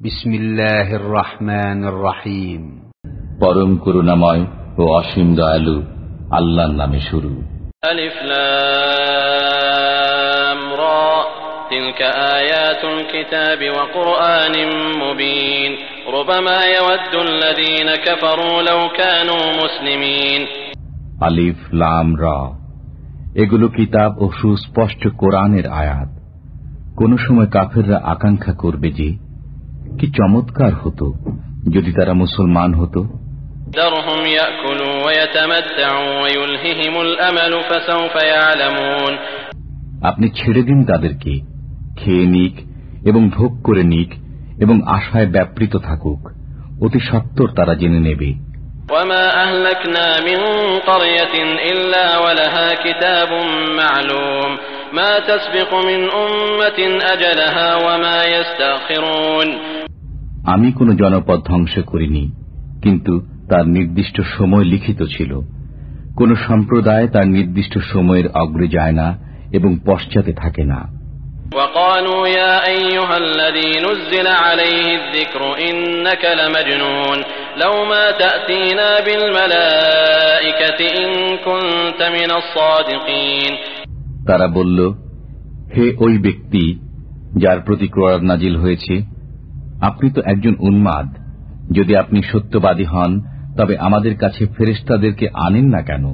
বিসমিল্লাহির রহমানির রহিম পরম করুণাময় ও অসীম দয়ালু আল্লাহর নামে শুরু ألف لام را تلك آيات الكتاب وقرآن مبين ربما يود الذين كفروا لو كانوا مسلمين আলিফ লাম রা এগুলো কিতাব ও সুস্পষ্ট কোরআনের আয়াত কোন সময় কাফেররা আকাঙ্ক্ষা করবে যে কি চমৎকার হতো যদি তারা মুসলমান হতো ذرهم يأكلوا ويتمتعوا ويلههم الأمل فسوف يعلمون আপনি ছেড়ে দিন তাদেরকে খেয়ে নিক এবং ভোগ করে নিক এবং আশায় ব্যাপৃত থাকুক অতি সত্তর তারা জেনে নেবে وما أهلكنا من قرية إلا ولها كتاب معلوم ما تسبق من أمة أجلها وما يستأخرون আমি কোনো জনপদ ধ্বংস করিনি কিন্তু তার নির্দিষ্ট সময় লিখিত ছিল। কোন সম্প্রদায় তার নির্দিষ্ট সময়ের অগ্রে যায় না এবং পশ্চাতে থাকে না। তারা বলল হে ওই ব্যক্তি যার প্রতি ক্রয়ার নাজিল হয়েছে আপনি তো একজন উন্মাদ। যদি আপনি সত্যবাদী হন তবে আমাদের কাছে ফেরেস্তাদেরকে আনেন না কেন?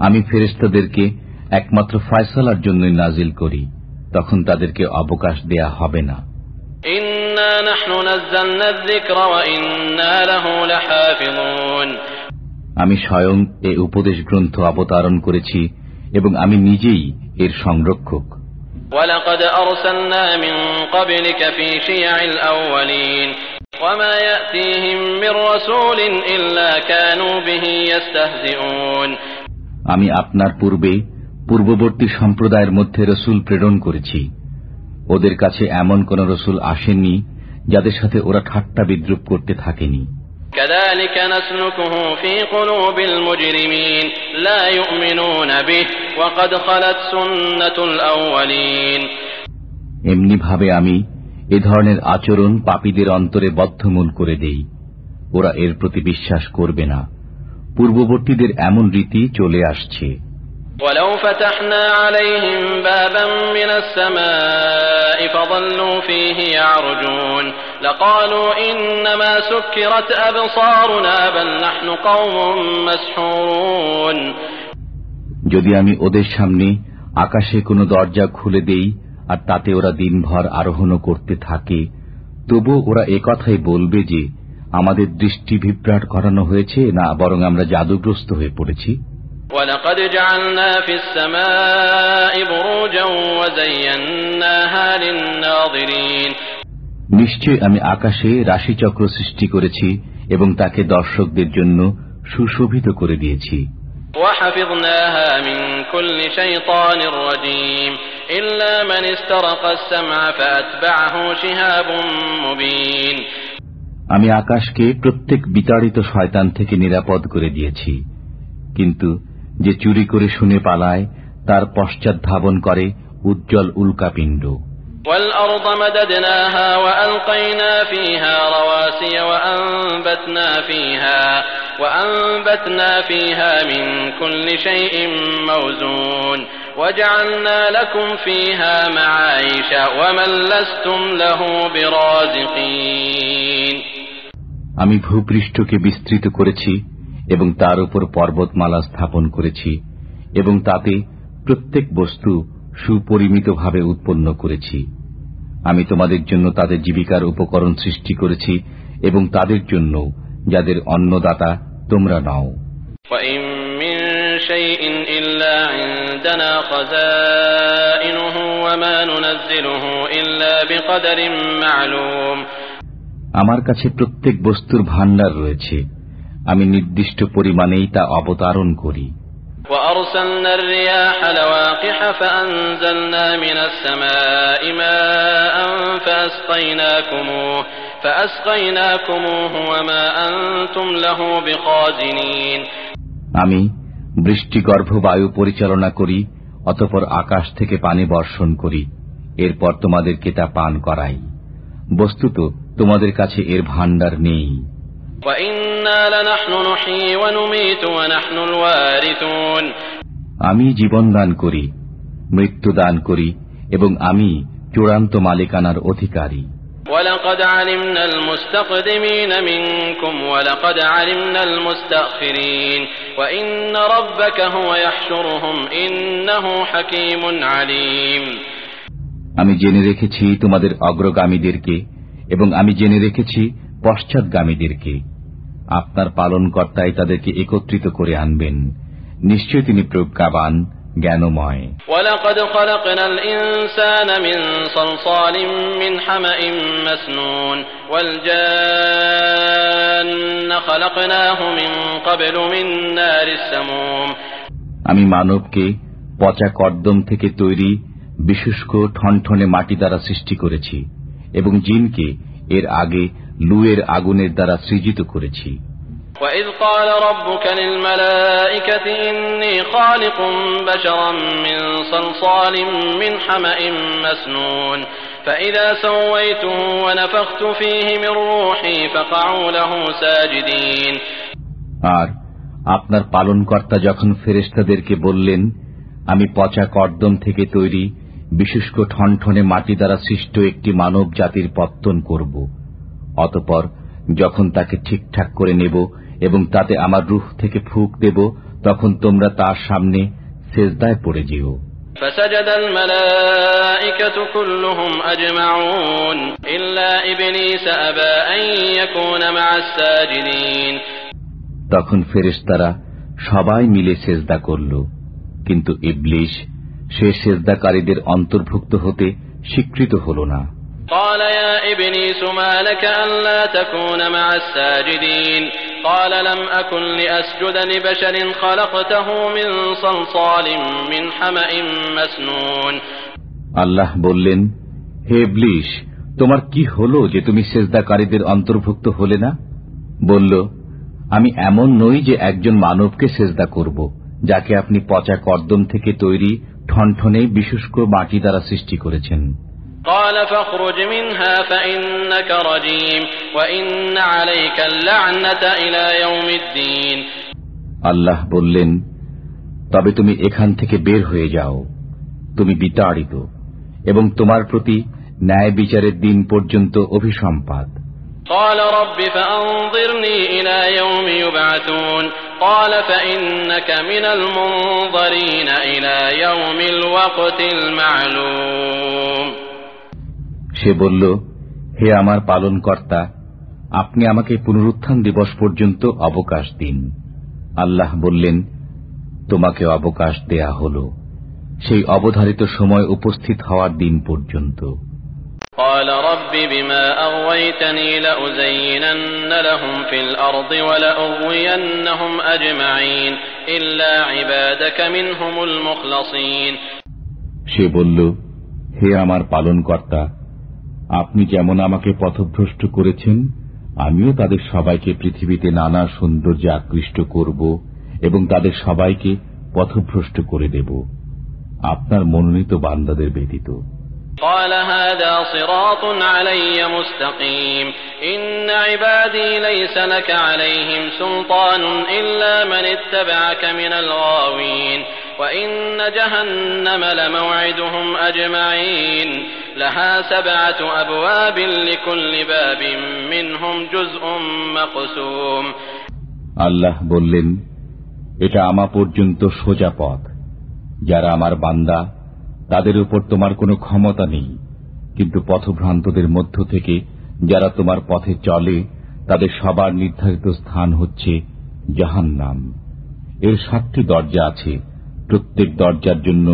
আমি ফেরেস্তাদেরকে একমাত্র ফয়সলার জন্য নাজিল করি তখন তাদেরকে অবকাশ দেয়া হবে না। ইন্না নাহনু নাযালনা যিকরা ওয়া ইন্না লাহু লাহাফিযুন আমি স্বয়ং এ উপদেশ গ্রন্থ অবতারণ করেছি এবং আমি নিজেই এর সংরক্ষক। আমি আপনার পূর্বে পূর্ববর্তী সম্প্রদায়ের মধ্যে রসুল প্রেরণ করেছি। ওদের কাছে এমন কোন রসুল আসেননি যাদের সাথে ওরা ঠাট্টা বিদ্রুপ করতে থাকেনি। كذلك نسلكه في قلوب المجرمين لا يؤمنون به وقد خلت سنة الأولين এমনি ভাবে আমি এ ধরনের আচরণ পাপীদের অন্তরে বদ্ধমূল করে দেই ওরা এর প্রতি বিশ্বাস করবে না পূর্ববর্তীদের এমন রীতি চলে আসছে ولو فتحنا عليهم بابا من السماء فظلوا فيه يعرجون لقالوا إنما سكرت أبصارنا بل نحن قوم مسحورون যদি আমি ওদের সামনে আকাশে কোনো দরজা খুলে দেই আর তাতে ওরা দিনভর আরোহণও করতে থাকে তবু ওরা একথাই বলবে যে আমাদের দৃষ্টি বিভ্রাট করানো হয়েছে না বরং আমরা জাদুগ্রস্ত হয়ে পড়েছি ولقد جعلنا في السماء بروجا وزيناها للناظرين নিশ্চয় আমি আকাশে রাশিচক্র সৃষ্টি করেছি এবং তাকে দর্শকদের জন্য সুশোভিত করে দিয়েছি وحفظناها من كل شيطان رجيم إلا من استرق السمع فأتبعه شهاب مبين আমি আকাশকে প্রত্যেক বিতাড়িত শয়তান থেকে নিরাপদ করে দিয়েছি কিন্তু যে চুরি করে শুনে পালায় তার পশ্চাৎ ধাবন করে উজ্জ্বল উল্কাপিণ্ড والأرض مددناها وألقينا فيها رواسي وأنبتنا فيها وأنبتنا فيها من كل شيء موزون وجعلنا لكم فيها معايش ومن لستم له برازقين আমি ভূপৃষ্ঠকে বিস্তৃত করেছি এবং তার উপর পর্বতমালা স্থাপন করেছি এবং তাতে প্রত্যেক বস্তু সুপরিমিতভাবে উৎপন্ন করেছি। আমি তোমাদের জন্য তাদের জীবিকার উপকরণ সৃষ্টি করেছি এবং তাদের জন্য যাদের অন্নদাতা তোমরা নাও। আমার কাছে প্রত্যেক বস্তুর ভাণ্ডার রয়েছে। আমি নির্দিষ্ট পরিমাণেই তা অবতারণ করি وأرسلنا الرياح لواقح فأنزلنا من السماء ماء فأسقيناكموه فأسقيناكموه وما أنتم له بخازنين আমি বৃষ্টিগর্ভ বায়ু পরিচালনা করি অতপর আকাশ থেকে পানি বর্ষণ করি এরপর তোমাদেরকে তা পান করাই বস্তুত তোমাদের কাছে এর ভাণ্ডার নেই আমি জীবন দান করি মৃত্যু দান করি এবং আমি চূড়ান্ত মালিকানার অধিকারী। আমি জেনে রেখেছি তোমাদের অগ্রগামীদেরকে এবং আমি জেনে রেখেছি পশ্চাৎগামীদেরকে আপনার পালনকর্তাই তাদেরকে একত্রিত করে আনবেন। নিশ্চয় তিনি প্রজ্ঞাবান জ্ঞানময়। আমি মানবকে পচা কর্দম থেকে তৈরি বিশুষ্ক ঠনঠনে মাটি দ্বারা সৃষ্টি করেছি এবং জিনকে এর আগে লুয়ের আগুনের দ্বারা সৃজিত করেছি وإذ قال ربك للملائكة إني خالق بشرا من صلصال من حمأ مسنون فإذا سويته ونفخت فيه من روحي فقعوا له ساجدين আর আপনার পালনকর্তা যখন ফেরেস্তাদেরকে বললেন আমি পচা কর্দম থেকে তৈরি বিশুষ্ক ঠনঠনে মাটি দ্বারা সৃষ্ট একটি মানব জাতির পত্তন করব অতপর যখন তাকে ঠিকঠাক করে নেব এবং তাতে আমার রুহ থেকে ফুক দেব তখন তোমরা তার সামনে সেজদায় পড়ে যেও। তখন ফেরেশতারা সবাই মিলে সেজদা করল। কিন্তু ইবলিশ সে সেজদাকারীদের অন্তর্ভুক্ত হতে স্বীকৃত হল না। قال يا إبليس ما لك ألا تكون مع الساجدين قال لم أكن لأسجد لبشر خلقته من صلصال من حمأ مسنون আল্লাহ বললেন হে ব্লিশ তোমার কি হলো যে তুমি সেজদাকারীদের অন্তর্ভুক্ত হলে না বলল আমি এমন নই যে একজন মানবকে সেজদা করব যাকে আপনি পচা কর্দম থেকে তৈরি ঠনঠনে বিশুষ্ক মাটি দ্বারা সৃষ্টি করেছেন قال فاخرج منها فإنك رجيم وإن عليك اللعنة إلى يوم الدين আল্লাহ বললেন তবে তুমি এখান থেকে বের হয়ে যাও তুমি বিতাড়িত এবং তোমার প্রতি ন্যায় বিচারের দিন পর্যন্ত অভিসম্পাদ قال رب فأنظرني إلى يوم يبعثون قال فإنك من المنظرين إلى يوم الوقت المعلوم সে বলল হে আমার পালন কর্তা আপনি আমাকে পুনরুত্থান দিবস পর্যন্ত অবকাশ দিন আল্লাহ বললেন তোমাকে অবকাশ দেয়া হল সেই অবধারিত সময় উপস্থিত হওয়ার দিন পর্যন্ত قال رب بما أغويتني لأزينن لهم في الأرض ولأغوينهم أجمعين إلا عبادك منهم المخلصين সে বলল হে আমার পালন কর্তা আপনি যেমন আমাকে পথভ্রষ্ট করেছেন আমিও তাদের সবাইকে পৃথিবীতে নানা সৌন্দর্যে আকৃষ্ট করব এবং তাদের সবাইকে পথভ্রষ্ট করে দেব আপনার মনোনীত বান্দাদের ব্যতীত قال هذا صراط علي مستقيم إن عبادي ليس لك عليهم سلطان إلا من اتبعك من الغاوين وإن جهنم لموعدهم أجمعين لها سبعة أبواب لكل باب منهم جزء مقسوم আল্লাহ বললেন এটা আমা পর্যন্ত সোজা পথ যারা আমার বান্দা তাদের উপর তোমার কোনো ক্ষমতা নেই কিন্তু পথভ্রান্তদের মধ্য থেকে যারা তোমার পথে চলে তাদের সবার নির্ধারিত স্থান হচ্ছে জাহান্নাম এর সাতটি দরজা আছে প্রত্যেক দরজার জন্য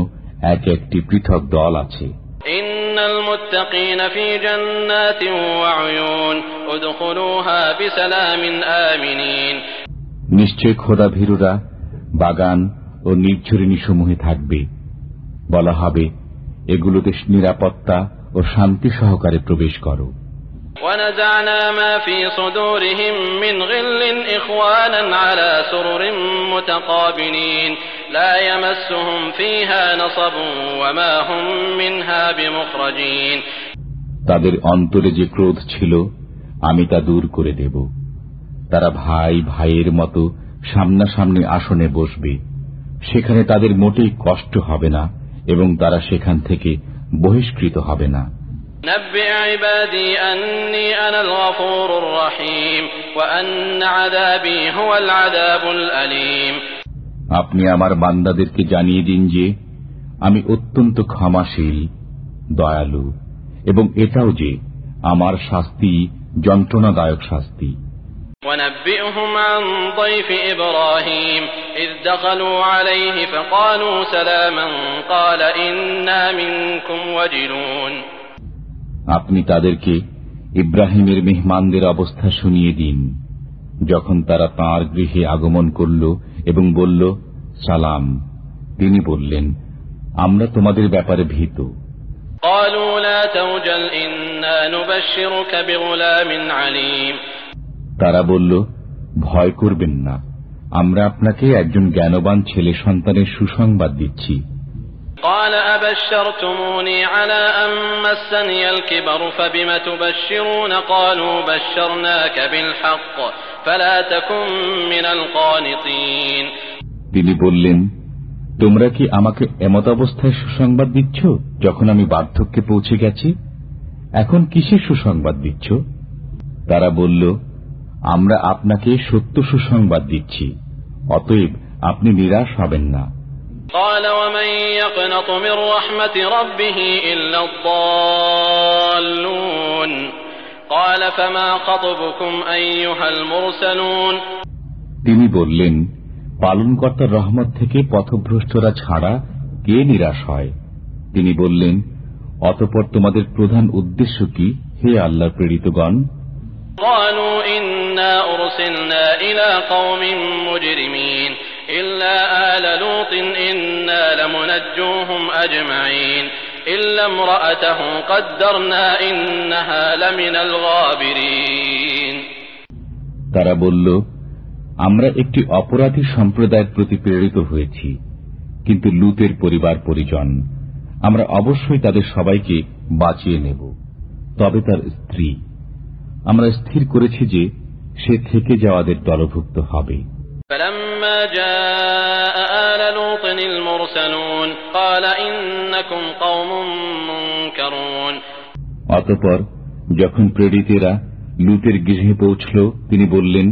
এক একটি পৃথক দল আছে إن المتقين في جنات وعيون ادخلوها بسلام آمنين নিশ্চয় খোদা ভীরুরা বাগান ও নির্ঝরিণী সমূহে থাকবে বলা হবে এগুলোতে নিরাপত্তা ও শান্তি সহকারে প্রবেশ করো ونزعنا ما في صدورهم من غل إخوانا على سرر متقابلين তাদের অন্তরে যে ক্রোধ ছিল আমি তা দূর করে দেব। তারা ভাই ভাইয়ের মতো সামনাসামনি আসনে বসবে। সেখানে তাদের মোটেই কষ্ট হবে না এবং তারা সেখান থেকে বহিষ্কৃত হবে না। আননি আপনি আমার বান্দাদেরকে জানিয়ে দিন যে আমি অত্যন্ত ক্ষমাশীল দয়ালু এবং এটাও যে আমার শাস্তি যন্ত্রণাদায়ক শাস্তি ونبئهم عن ضيف إبراهيم إذ دخلوا عليه فقالوا سلاما قال إنا منكم وجلون আপনি তাদেরকে ইব্রাহিমের মেহমানদের অবস্থা শুনিয়ে দিন যখন তারা তার গৃহে আগমন করল এবং বলল সালাম। তিনি বললেন আমরা তোমাদের ব্যাপারে ভীত। তারা বলল ভয় করবেন না। আমরা আপনাকে একজন জ্ঞানবান ছেলে সন্তানের সুসংবাদ দিচ্ছি। قال أبشرتموني على أن مسني الكبر فبم تبشرون قالوا بشرناك بالحق فلا تكن من القانطين তিনি বললেন তোমরা কি আমাকে এমত অবস্থায় সুসংবাদ দিচ্ছ যখন আমি বার্ধক্যে পৌঁছে গেছি এখন কিসের সুসংবাদ দিচ্ছ তারা বলল আমরা আপনাকে সত্য সুসংবাদ দিচ্ছি অতএব আপনি নিরাশ হবেন না قال ومن يقنط من رحمة ربه إلا الضالون قال فما خطبكم أيها المرسلون তিনি বললেন পালনকর্তার রহমত থেকে পথভ্রষ্টরা ছাড়া কে নিরাশ হয় তিনি বললেন অতপর তোমাদের প্রধান উদ্দেশ্য কি হে আল্লাহ প্রেরিতগণ قالوا إنا أرسلنا إلى قوم مجرمين إلا آل لوط إنا لمنجوهم أجمعين إلا امرأته قدرنا إنها لمن الغابرين তারা বলল আমরা একটি অপরাধী সম্প্রদায়ের প্রতি প্রেরিত হয়েছি কিন্তু লুতের পরিবার পরিজন আমরা অবশ্যই তাদের সবাইকে বাঁচিয়ে নেব তবে তার স্ত্রী আমরা স্থির করেছি যে সে থেকে যাওয়াদের দলভুক্ত হবে فلما جاء آل لوط المرسلون قال إنكم قوم منكرون অতপর যখন প্রেরিতেরা লুতের গৃহে পৌঁছল তিনি বললেন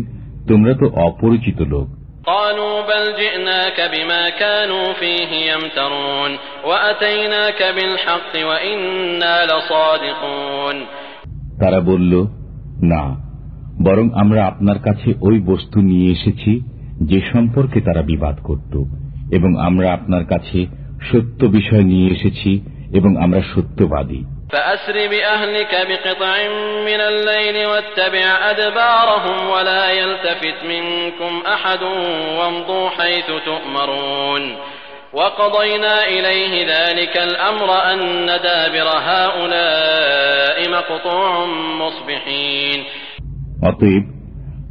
তোমরা তো অপরিচিত লোক قالوا بل جئناك بما كانوا فيه يمترون وأتيناك بالحق وإنا لصادقون তারা বলল না বরং আমরা আপনার কাছে ওই বস্তু নিয়ে এসেছি যে সম্পর্কে তারা বিবাদ করত এবং আমরা আপনার কাছে সত্য বিষয় নিয়ে এসেছি এবং আমরা সত্যবাদী فأسر بأهلك بقطع من الليل واتبع أدبارهم ولا يلتفت منكم أحد وامضوا حيث تؤمرون وقضينا إليه ذلك الأمر أن دابر هؤلاء مقطوع مصبحين অতএব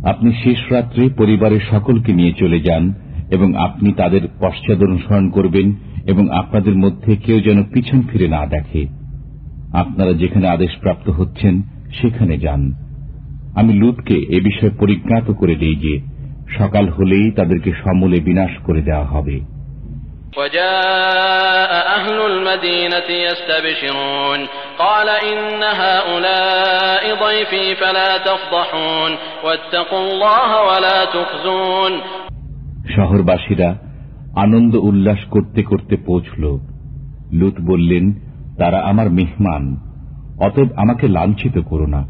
আপনি শেষ রাত্রে পরিবারের সকলকে নিয়ে চলে যান এবং আপনি তাদের পশ্চাদনুসরণ করবেন এবং আপনাদের মধ্যে কেউ যেন পিছন ফিরে না দেখে আপনারা যেখানে আদেশপ্রাপ্ত হচ্ছেন সেখানে যান আমি লুতকে এ বিষয়ে পরিজ্ঞাত করে দিই যে সকাল হলেই তাদেরকে সমূলে বিনাশ করে দেওয়া হবে وجاء أهل المدينة يستبشرون قال إن هؤلاء ضيفي فلا تفضحون واتقوا الله ولا تخزون শহরবাসীরা আনন্দ উল্লাস করতে করতে পৌঁছল লুত বললেন তারা আমার মেহমান অতএব আমাকে লাঞ্ছিত করো না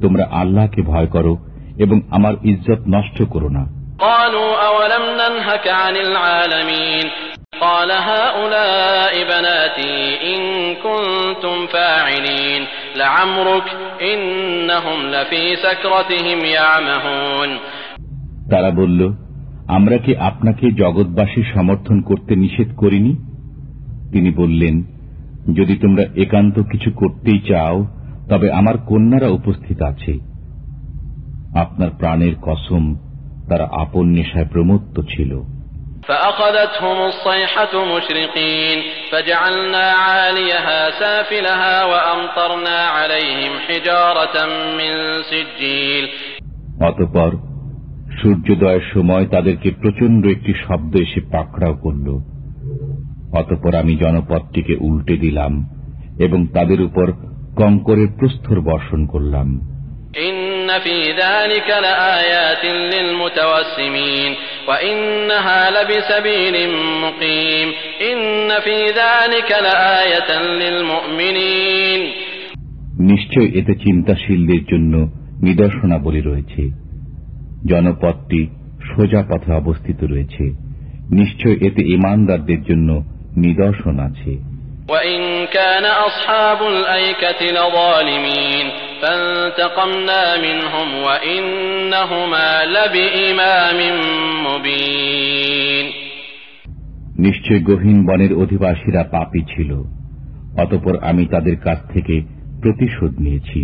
তোমরা আল্লাহকে ভয় করো এবং আমার ইজ্জত নষ্ট করো না قالوا أولم ننهك عن العالمين قال هؤلاء بناتي إن كنتم فاعلين لعمرك إنهم لفي سكرتهم يعمهون তারা বলল আমরা কি আপনাকে জগৎবাসী সমর্থন করতে নিষেধ করিনি তিনি বললেন যদি তোমরা একান্ত কিছু করতেই চাও তবে আমার কন্যারা উপস্থিত আছে আপনার প্রাণের কসম তারা আপন নেশায় প্রমত্ত ছিল فأخذتهم الصيحة مشرقين فجعلنا عاليها سافلها وأمطرنا عليهم حجارة من سجيل অতপর সূর্যোদয়ের সময় তাদেরকে প্রচন্ড একটি শব্দ এসে পাকড়াও করল অতপর আমি জনপদটিকে উল্টে দিলাম এবং তাদের উপর কঙ্করের প্রস্তর বর্ষণ করলাম إن في ذلك لآيات للمتوسمين وإنها لبسبيل مقيم إن في ذلك لآية للمؤمنين নিশ্চয় এতে চিন্তাশীলদের জন্য নিদর্শনাবলী রয়েছে জনপদটি সোজা পথে অবস্থিত রয়েছে নিশ্চয় এতে ইমানদারদের জন্য নিদর্শন আছে وإن كان أصحاب الأيكة لظالمين فانتقمنا منهم وإنهما لبإمام مبين নিশ্চয় গহীন বনের অধিবাসীরা পাপী ছিল অতপর আমি তাদের কাছ থেকে প্রতিশোধ নিয়েছি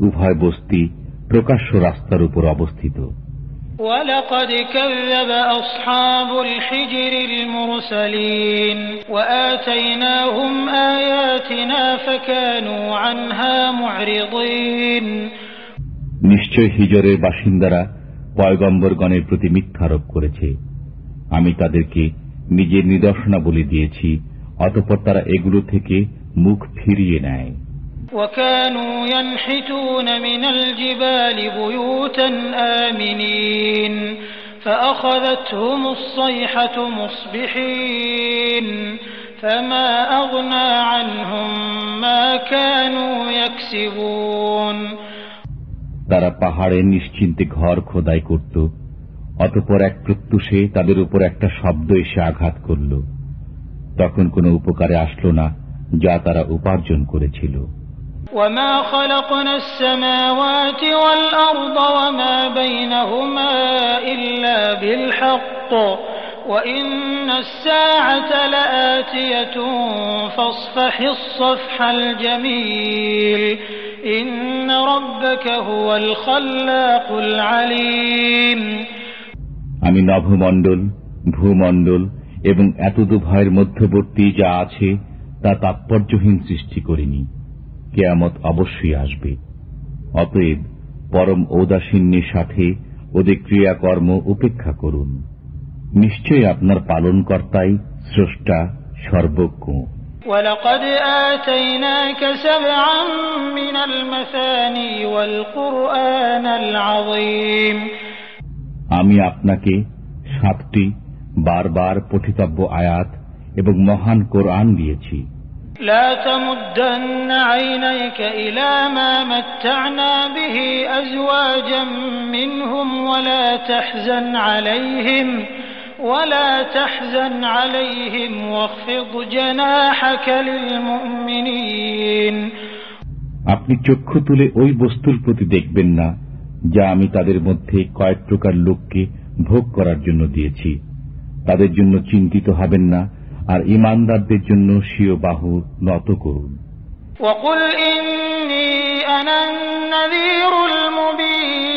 উভয় বস্তি প্রকাশ্য রাস্তার উপর অবস্থিত ولقد كذب أصحاب الحجر المرسلين وآتيناهم آياتنا فكانوا عنها معرضين নিশ্চয় হিজরের বাসিন্দারা পয়গম্বরগণের প্রতি মিথ্যারোপ করেছে আমি তাদেরকে নিজের নিদর্শনাবলী দিয়েছি অতপর তারা এগুলো থেকে মুখ ফিরিয়ে নেয় وكانوا ينحتون من الجبال بيوتا آمنين فأخذتهم الصيحة مصبحين فما أغنى عنهم ما كانوا يكسبون তারা পাহাড়ে নিশ্চিন্তে ঘর খোদাই করত অতপর এক প্রত্যুষে তাদের উপর একটা শব্দ এসে আঘাত করল তখন কোনো উপকারে আসলো না যা তারা উপার্জন করেছিল وما خلقنا السماوات والأرض وما بينهما إلا بالحق وإن الساعة لآتية فاصفح الصفح الجميل إن ربك هو الخلاق العليم আমি নভমণ্ডল ভূমণ্ডল এবং এতদু ভয়ের মধ্যবর্তী যা আছে তা তাৎপর্যহীন সৃষ্টি করিনি কেয়ামত অবশ্যই আসবে অতএব পরম ঔদাসীন্যের সাথে ওদের ক্রিয়াকর্ম উপেক্ষা করুন নিশ্চয়ই আপনার পালনকর্তাই স্রষ্টা সর্বজ্ঞ ولقد آتيناك سبعا من المثاني والقرآن العظيم আমি আপনাকে সাতটি বারবার পঠিতব্য আয়াত এবং মহান কোরআন দিয়েছি لا تمدن عينيك إلى ما متعنا به أزواجا منهم ولا تحزن عليهم ولا تحزن عليهم واخفض جناحك للمؤمنين আপনি চক্ষু তুলে ওই বস্তুর প্রতি দেখবেন না যা আমি তাদের মধ্যে কয়েক প্রকার লোককে ভোগ করার জন্য দিয়েছি তাদের জন্য চিন্তিত হবেন না আর ইমানদারদের জন্য স্বীয় বাহু নত করুন وقل إني أنا النذير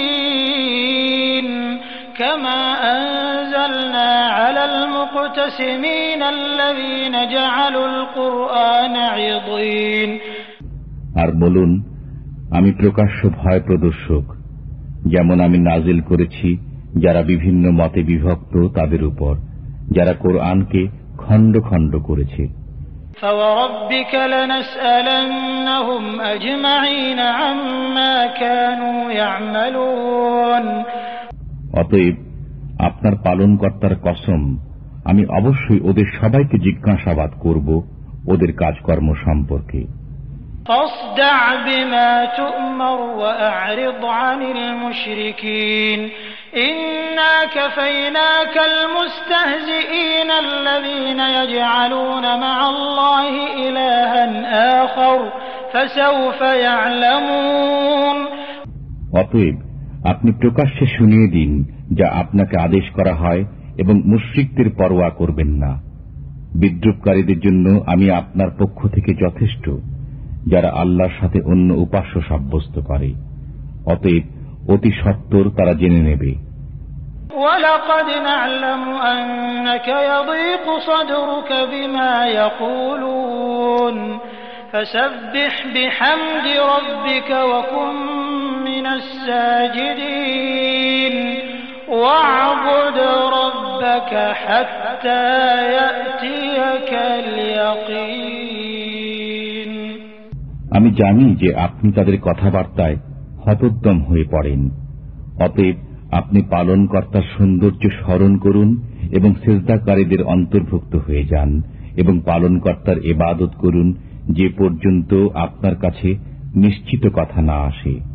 المبين كما أنزلنا على المقتسمين الذين جعلوا القرآن عضين আর বলুন আমি প্রকাশ্য ভয় প্রদর্শক যেমন আমি নাজিল করেছি যারা বিভিন্ন মতে বিভক্ত তাদের উপর যারা কোরআনকে খণ্ড খণ্ড করেছে فوربك لنسألنهم أجمعين عما كانوا يعملون অতএব আপনার পালনকর্তার কসম আমি অবশ্যই ওদের সবাইকে জিজ্ঞাসাবাদ করব ওদের কাজকর্ম সম্পর্কে فاصدع بما تؤمر وأعرض عن المشركين অতএব আপনি প্রকাশ্যে শুনিয়ে দিন যা আপনাকে আদেশ করা হয় এবং মুশ্রিকদের পরোয়া করবেন না। বিদ্রুপকারীদের জন্য আমি আপনার পক্ষ থেকে যথেষ্ট, যারা আল্লাহর সাথে অন্য উপাস্য সাব্যস্ত করে। অতএব অতি সত্তর তারা জেনে নেবে। ولقد نعلم أنك يضيق صدرك بما يقولون فسبح بحمد ربك وكن من الساجدين واعبد ربك حتى يأتيك اليقين আমি জানি যে আপনি তাদের কথাবার্তায় হতোদ্যম হয়ে পড়েন অতএব আপনি পালনকর্তার সৌন্দর্য স্মরণ করুন এবং সেজদাকারীদের অন্তর্ভুক্ত হয়ে যান এবং পালনকর্তার এবাদত করুন যে পর্যন্ত আপনার কাছে নিশ্চিত কথা না আসে।